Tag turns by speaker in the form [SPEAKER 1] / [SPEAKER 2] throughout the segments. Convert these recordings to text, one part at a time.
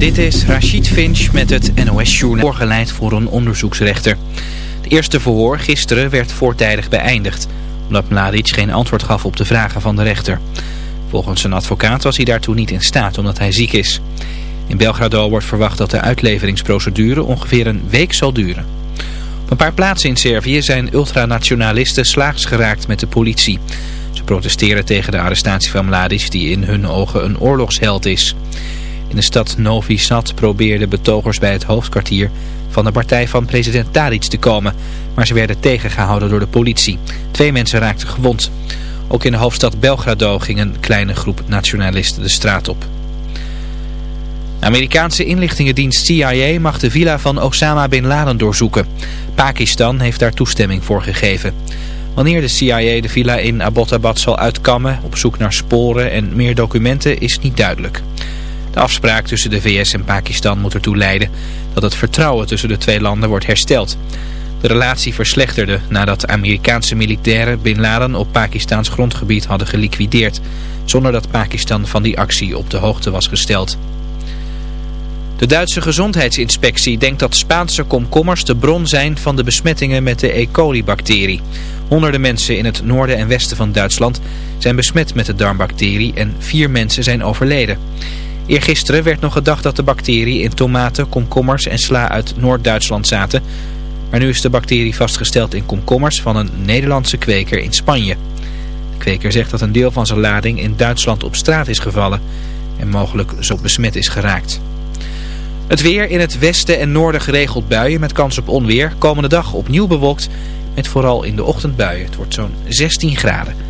[SPEAKER 1] Dit is Rachid Finch met het NOS-journaal voorgeleid voor een onderzoeksrechter. Het eerste verhoor gisteren werd voortijdig beëindigd, omdat Mladic geen antwoord gaf op de vragen van de rechter. Volgens zijn advocaat was hij daartoe niet in staat omdat hij ziek is. In Belgrado wordt verwacht dat de uitleveringsprocedure ongeveer een week zal duren. Op een paar plaatsen in Servië zijn ultranationalisten slaags geraakt met de politie. Ze protesteren tegen de arrestatie van Mladic die in hun ogen een oorlogsheld is. In de stad Novi Sad probeerden betogers bij het hoofdkwartier van de partij van president Tadic te komen. Maar ze werden tegengehouden door de politie. Twee mensen raakten gewond. Ook in de hoofdstad Belgrado ging een kleine groep nationalisten de straat op. De Amerikaanse inlichtingendienst CIA mag de villa van Osama Bin Laden doorzoeken. Pakistan heeft daar toestemming voor gegeven. Wanneer de CIA de villa in Abbottabad zal uitkammen op zoek naar sporen en meer documenten is niet duidelijk. De afspraak tussen de VS en Pakistan moet ertoe leiden dat het vertrouwen tussen de twee landen wordt hersteld. De relatie verslechterde nadat Amerikaanse militairen Bin Laden op Pakistaans grondgebied hadden geliquideerd, zonder dat Pakistan van die actie op de hoogte was gesteld. De Duitse gezondheidsinspectie denkt dat Spaanse komkommers de bron zijn van de besmettingen met de E. coli-bacterie. Honderden mensen in het noorden en westen van Duitsland zijn besmet met de darmbacterie en vier mensen zijn overleden. Eergisteren werd nog gedacht dat de bacterie in tomaten, komkommers en sla uit Noord-Duitsland zaten. Maar nu is de bacterie vastgesteld in komkommers van een Nederlandse kweker in Spanje. De kweker zegt dat een deel van zijn lading in Duitsland op straat is gevallen en mogelijk zo besmet is geraakt. Het weer in het westen en noorden geregeld buien met kans op onweer. Komende dag opnieuw bewolkt met vooral in de ochtend buien. Het wordt zo'n 16 graden.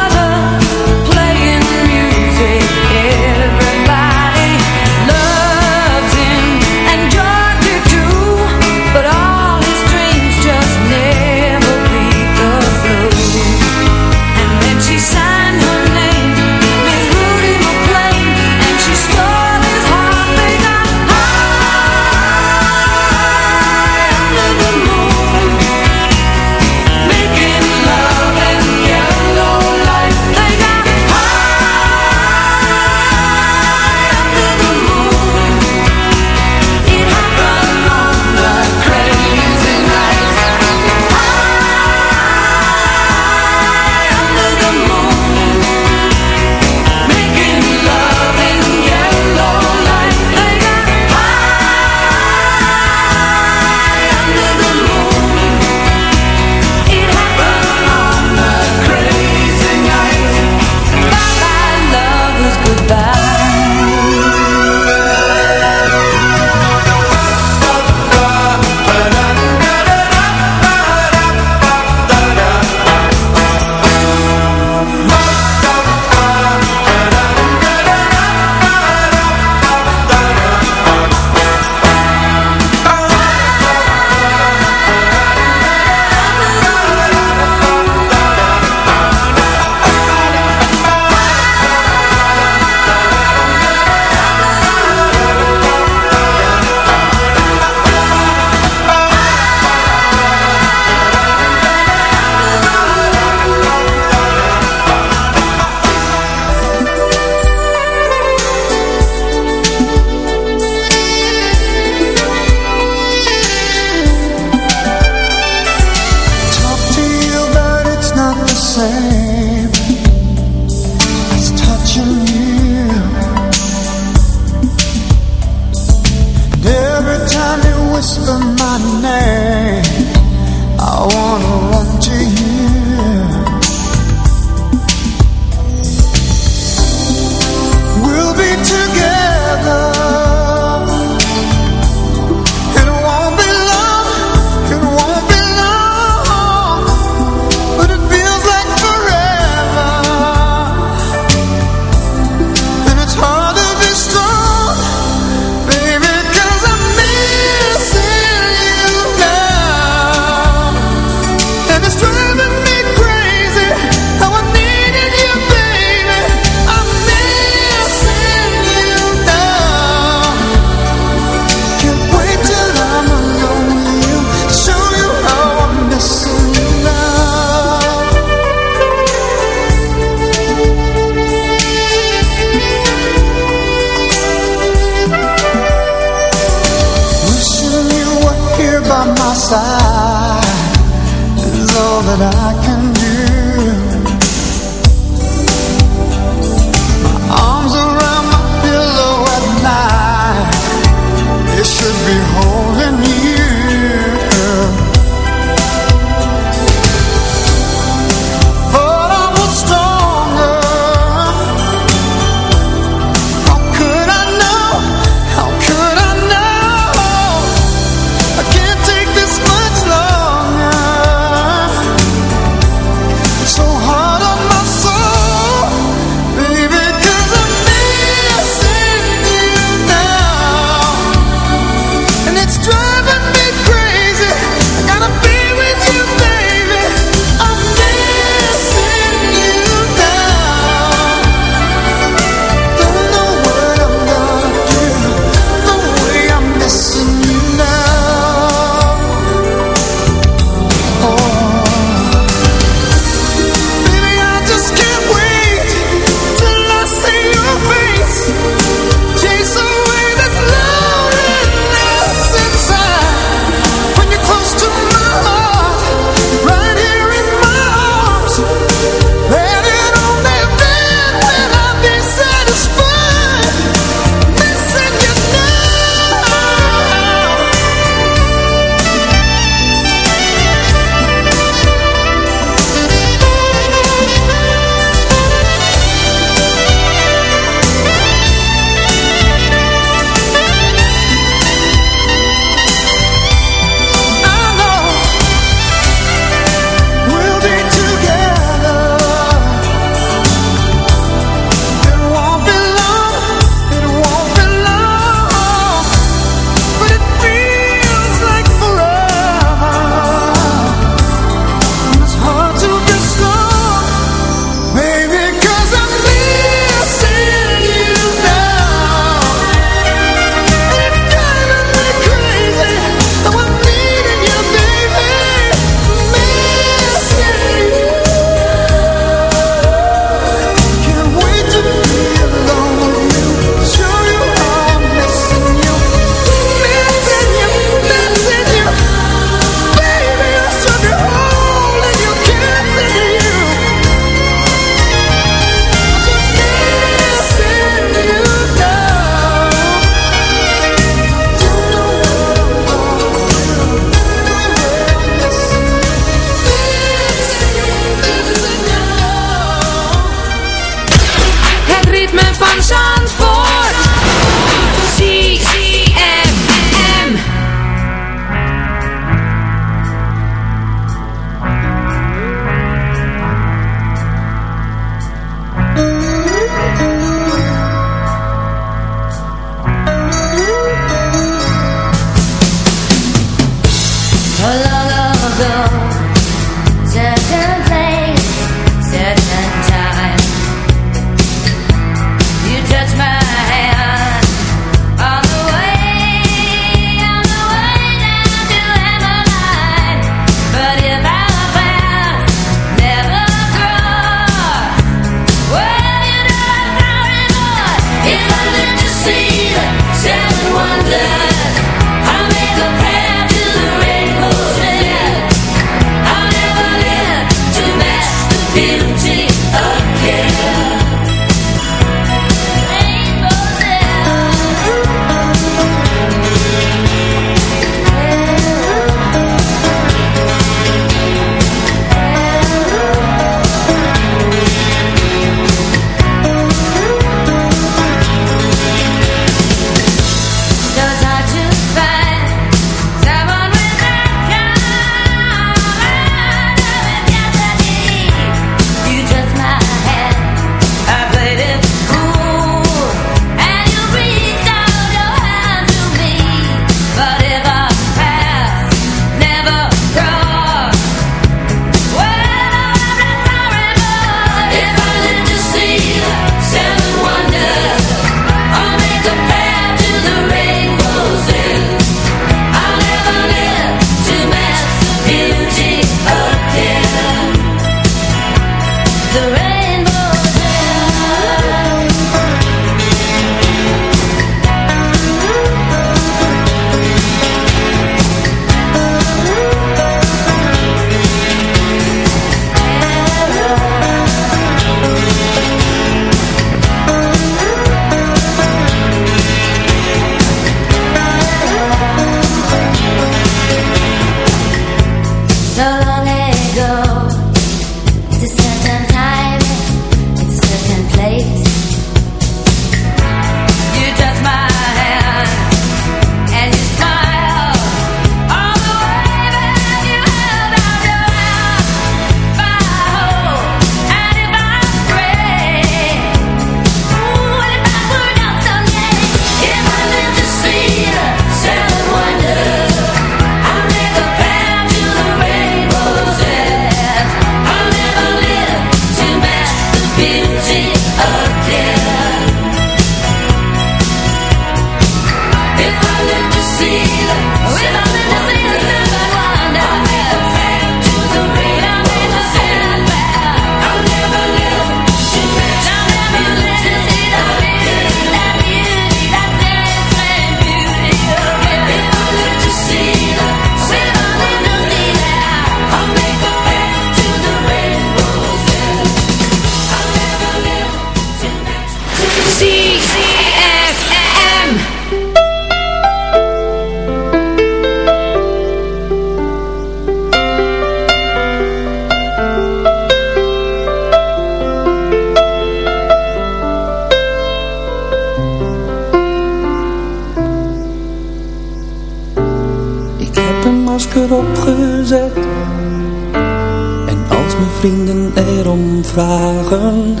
[SPEAKER 2] Ik heb bijna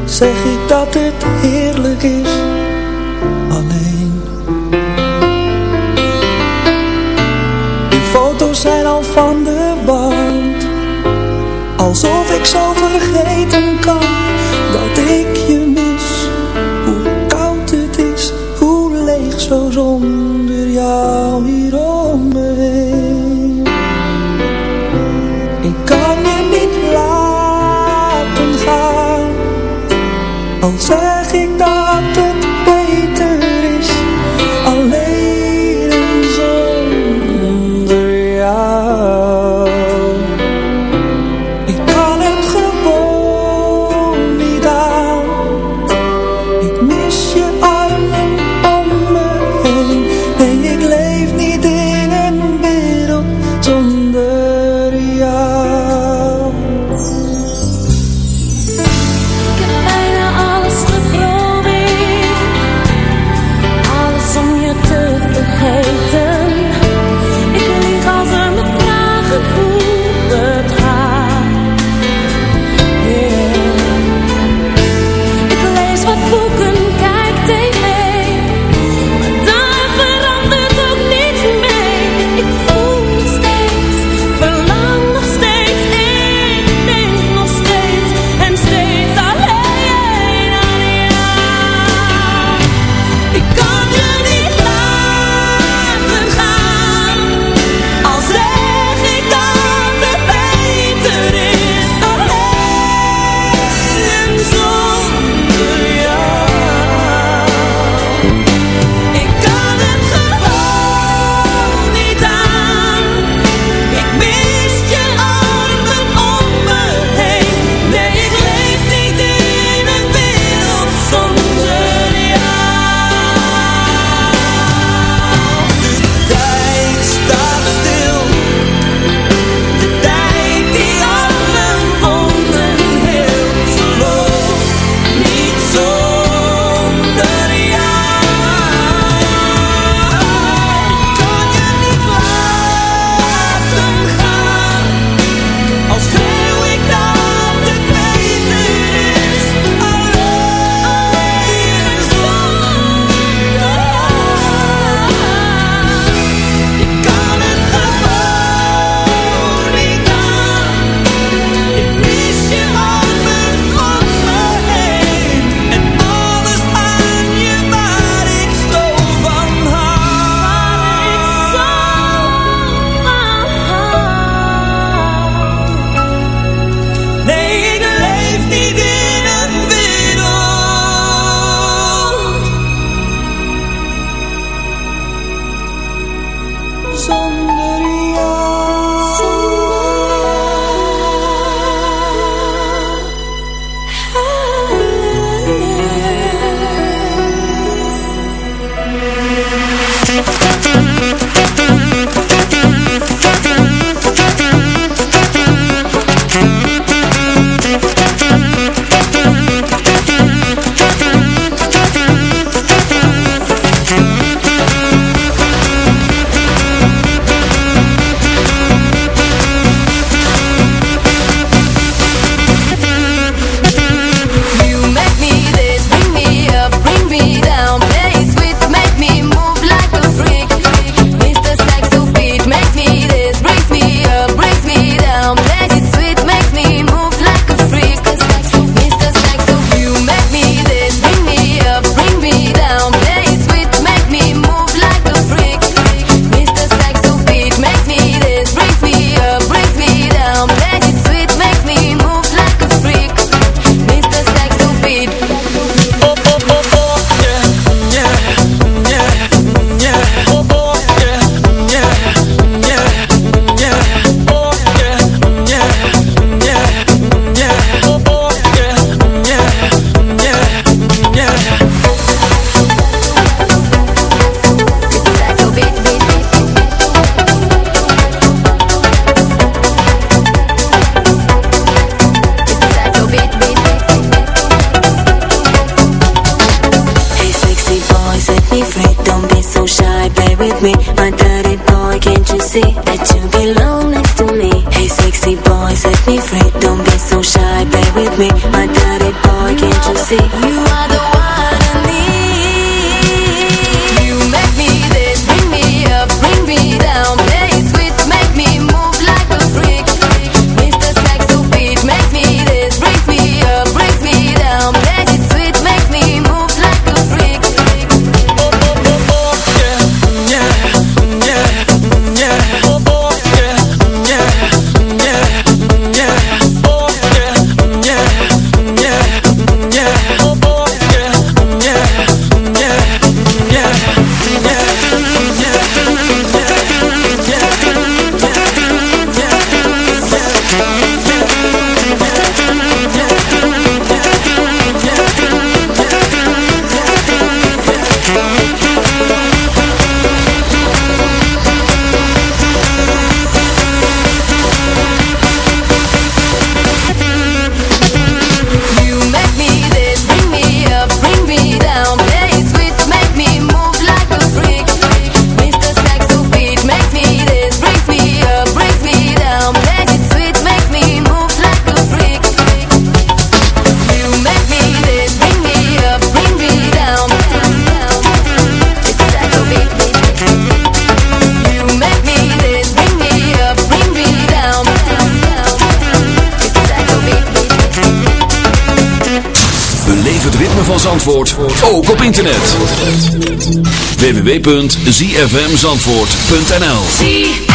[SPEAKER 2] alles geprobeerd
[SPEAKER 3] www.zfmzandvoort.nl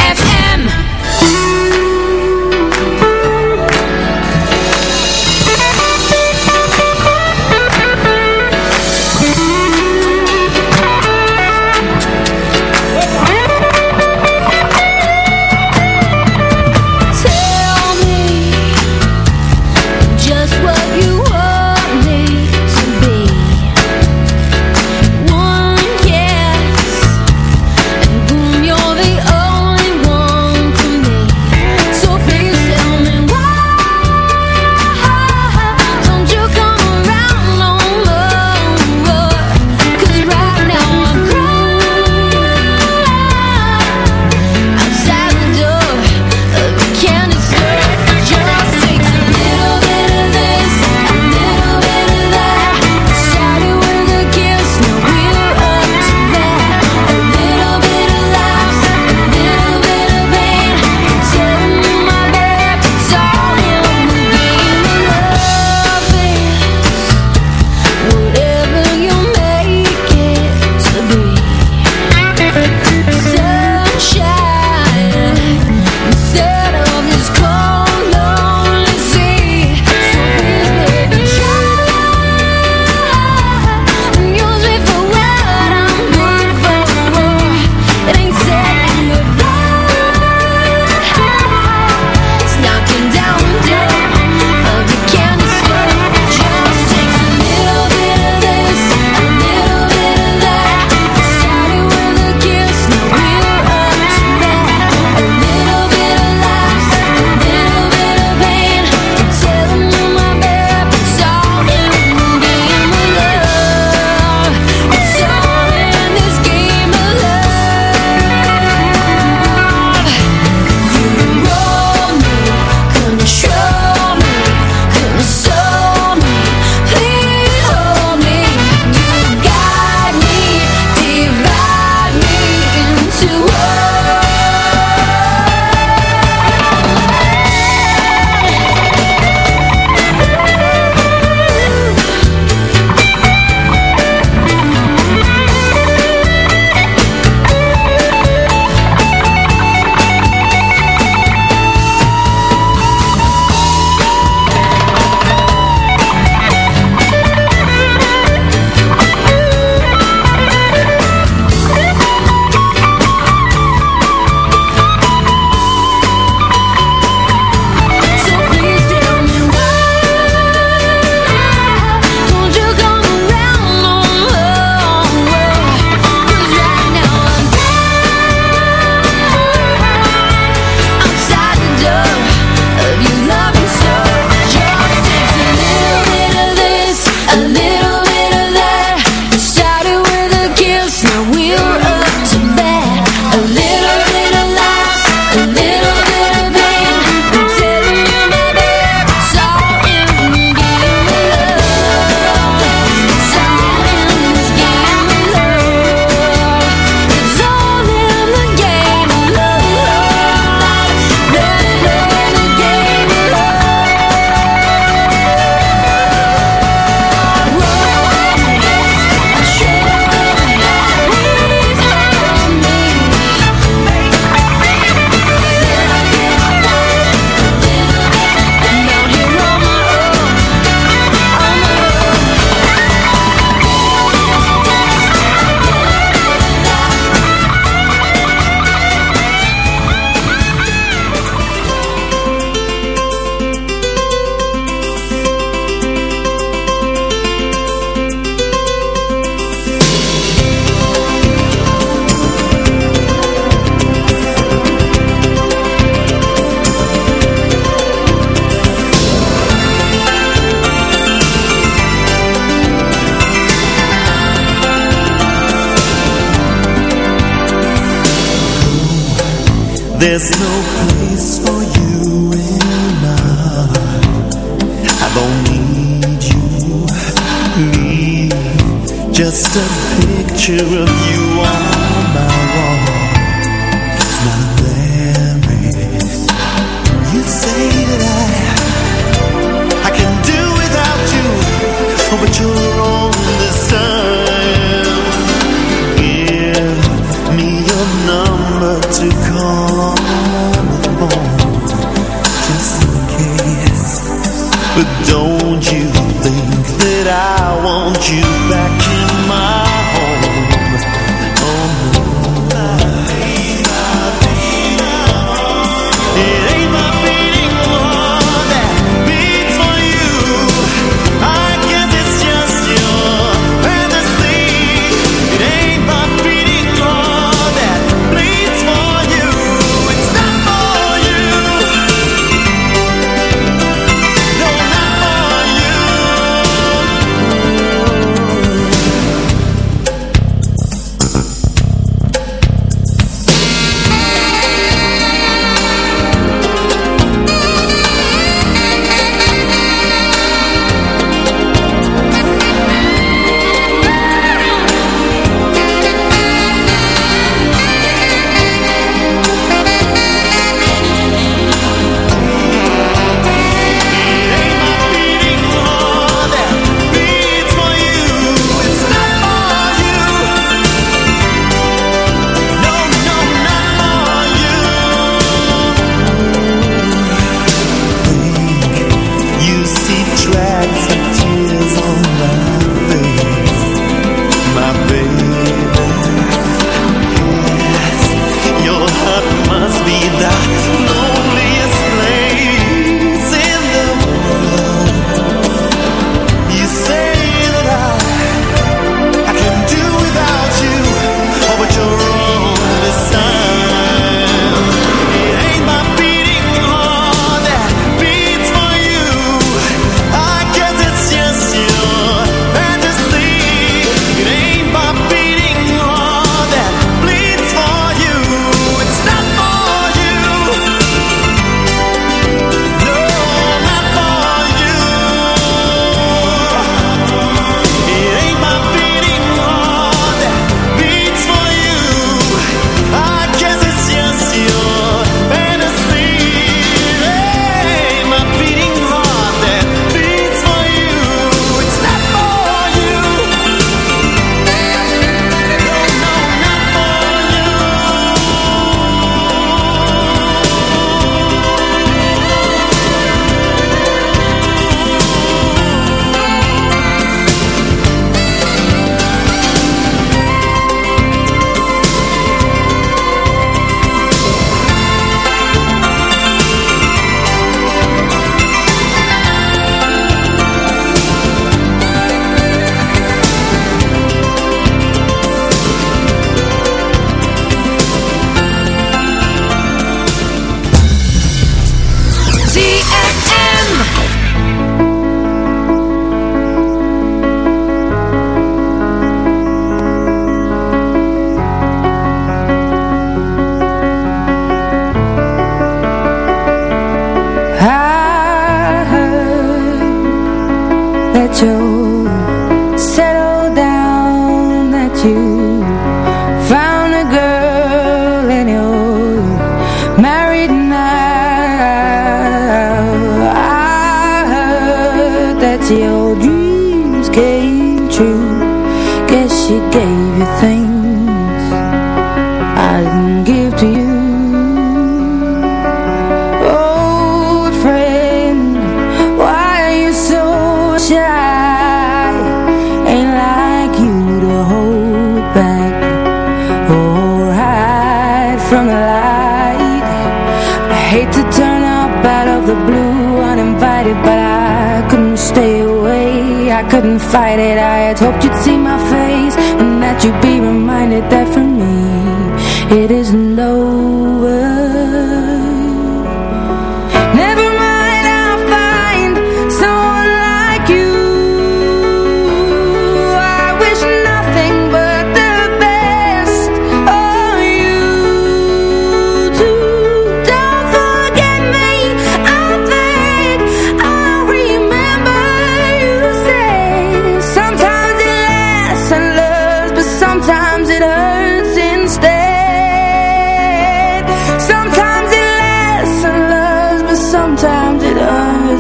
[SPEAKER 4] There's no place for you in my heart I don't need you, me, Just a picture of you.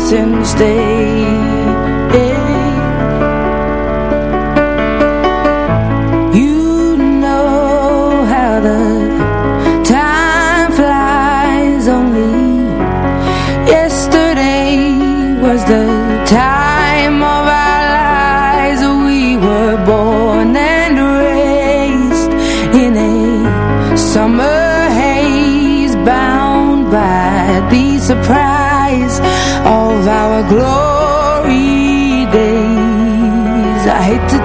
[SPEAKER 3] Since Day glory days. I hate to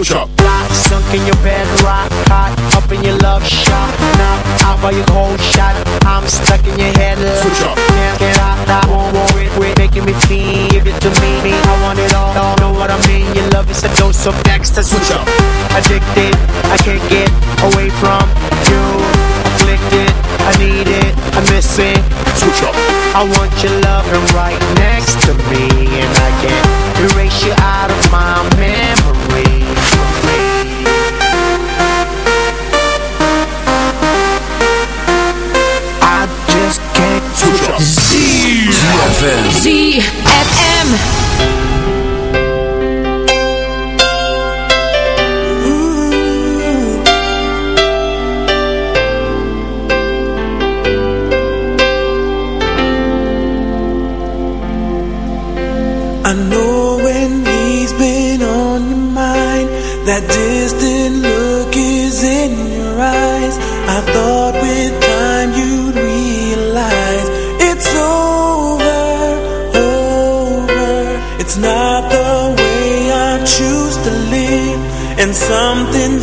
[SPEAKER 5] switch up.
[SPEAKER 6] Sunk in your bed, rock hot, up in your love shot. Now, out by your whole shot, I'm stuck in your head. Look.
[SPEAKER 5] Switch up.
[SPEAKER 6] Now get out, I won't worry, quit making me feel. Give it to me, I want it all, all. Know what I mean? Your love is a dose of next to
[SPEAKER 5] switch up.
[SPEAKER 6] Addicted, I can't get away from you. Afflicted, I need it, I miss it.
[SPEAKER 5] Switch up.
[SPEAKER 6] I want your loving right next to me, and I can't erase you out of my memory.
[SPEAKER 5] ZFM.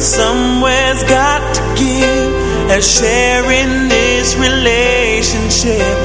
[SPEAKER 4] somewhere's got to give, and sharing this relationship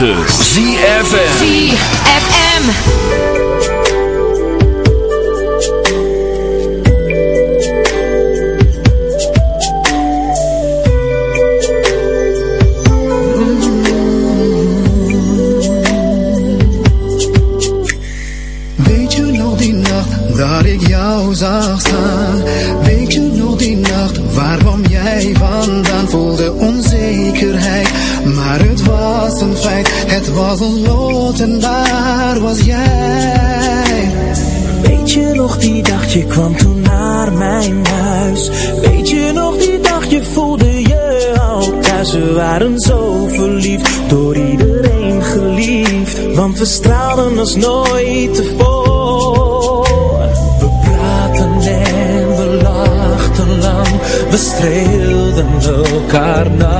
[SPEAKER 5] 106.9
[SPEAKER 4] was een lot en daar was jij.
[SPEAKER 2] Weet je nog die dag je kwam toen naar mijn huis? Weet je nog die dag je voelde je al thuis? We waren zo verliefd, door iedereen geliefd. Want we straalden als nooit tevoren. We praten en we lachten lang. We streelden elkaar nachtenlang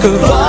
[SPEAKER 2] kwijt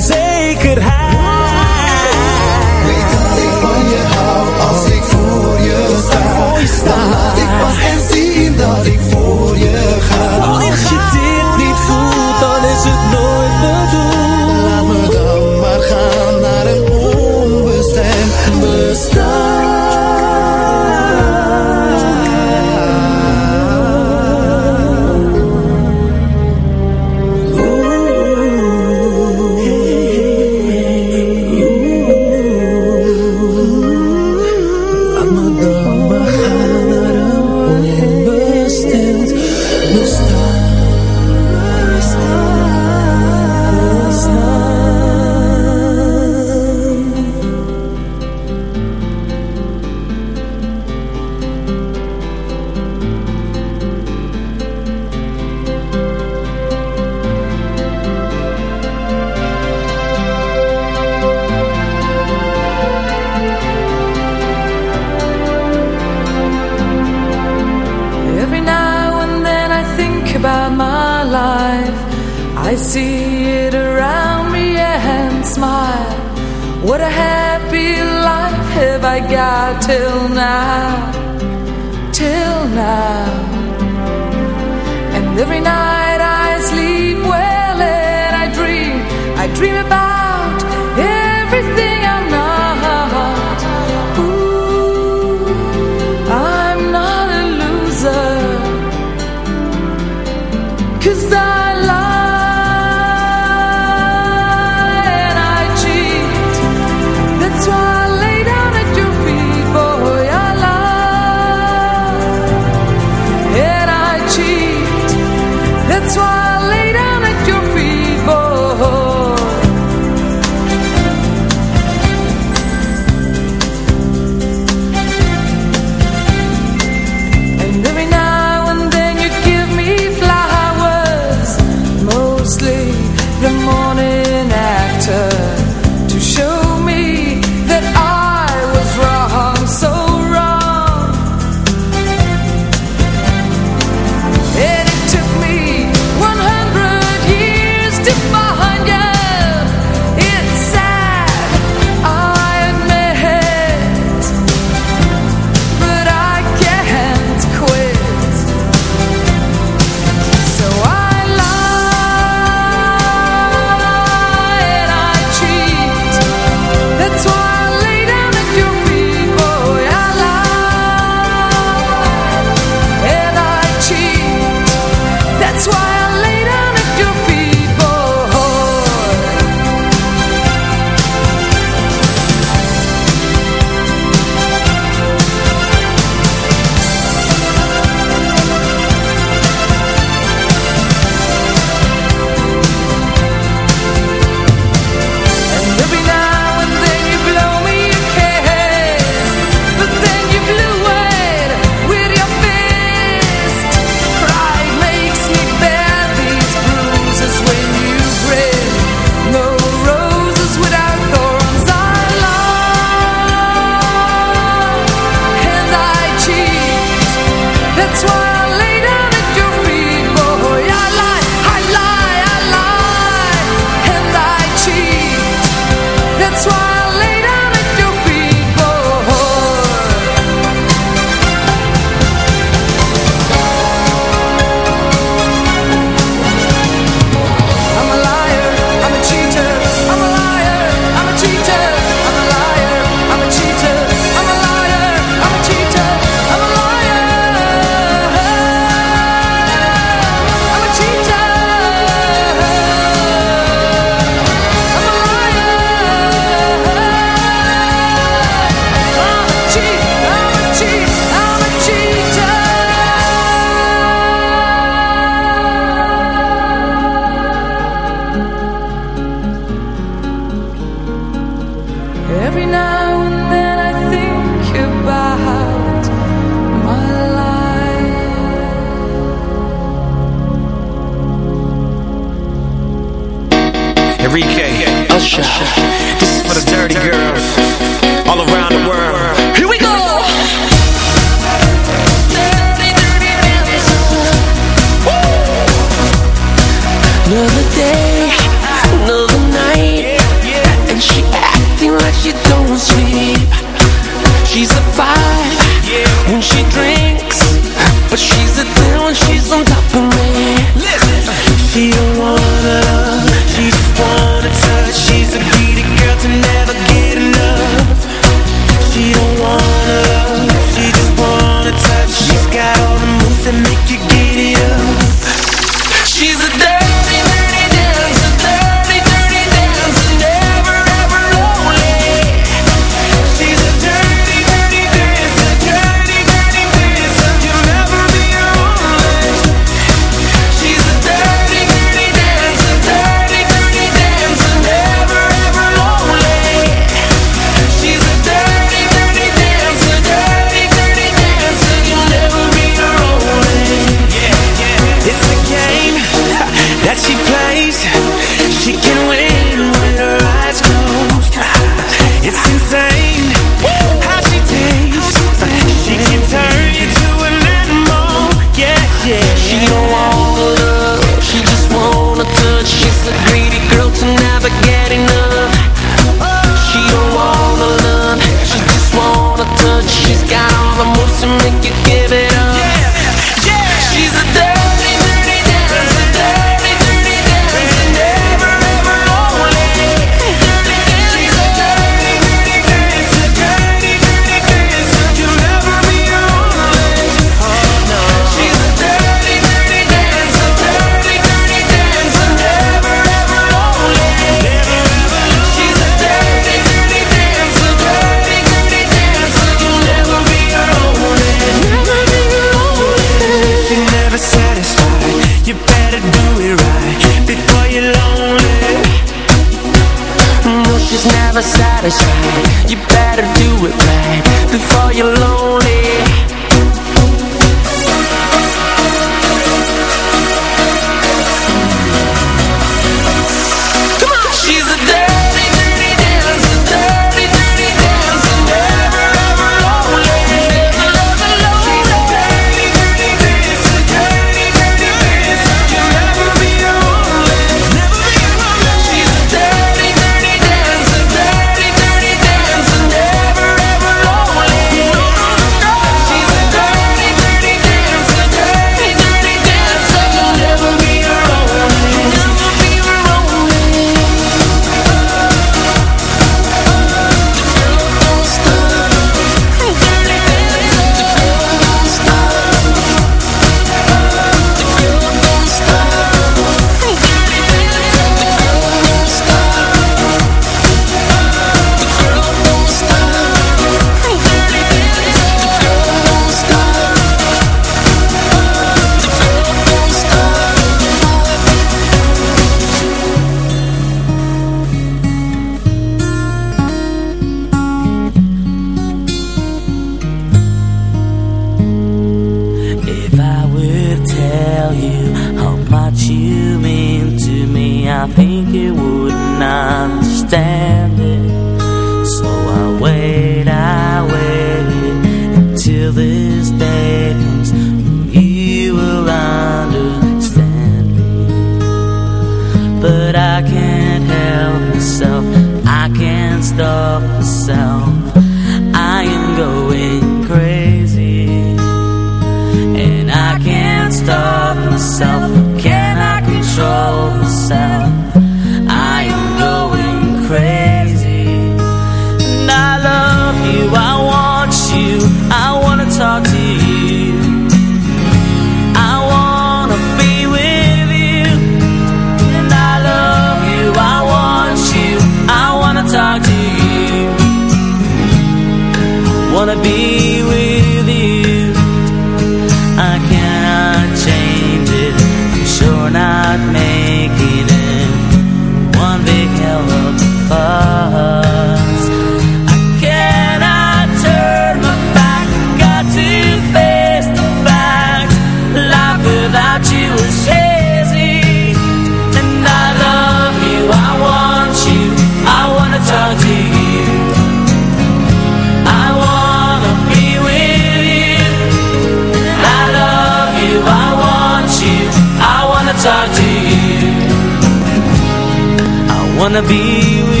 [SPEAKER 7] wanna be